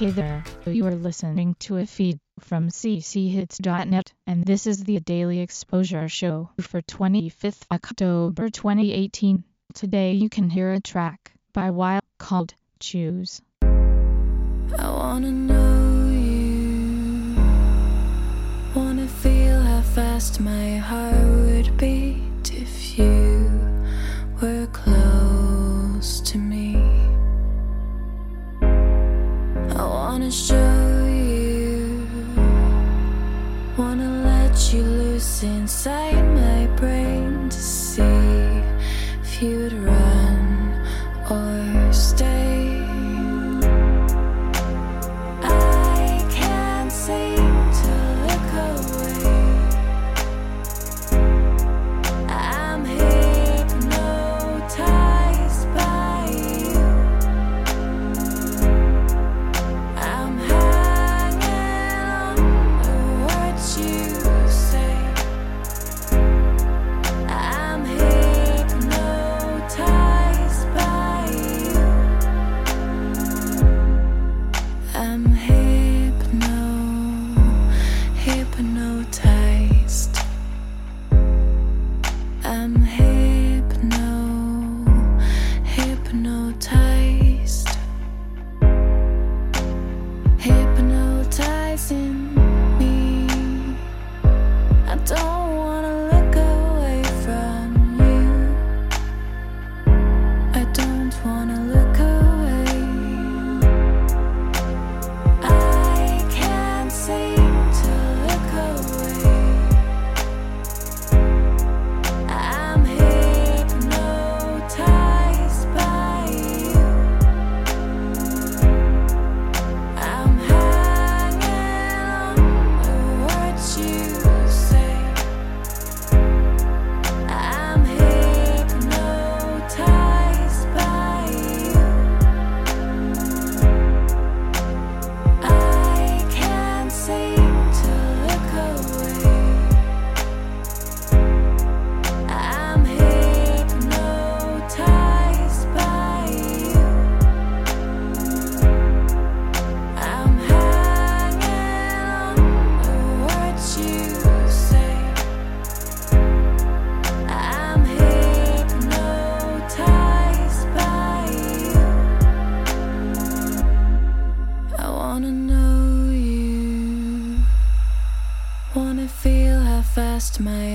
Hey there, you are listening to a feed from cchits.net, and this is the Daily Exposure Show for 25th October 2018. Today you can hear a track by Wild called Choose. I wanna know you, wanna feel how fast my heart would beat I'm hypno,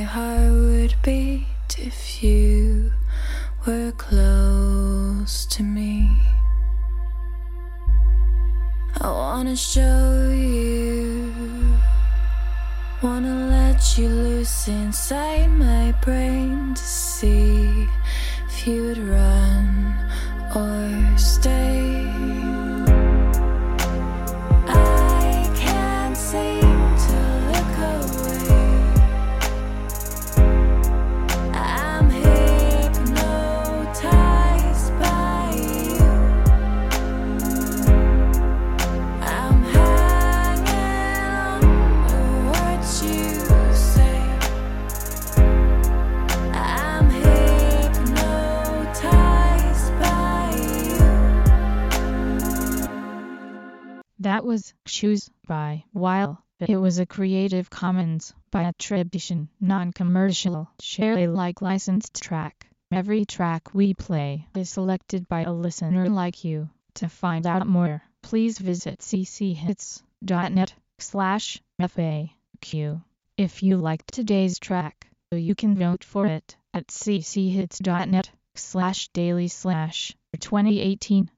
heart would beat if you were close to me. I wanna show you. Wanna let you loose inside my brain to see if you'd run That was Choose by Weil. It was a Creative Commons by attribution, non-commercial, share Alike licensed track. Every track we play is selected by a listener like you. To find out more, please visit cchits.net slash FAQ. If you liked today's track, you can vote for it at cchits.net slash daily slash 2018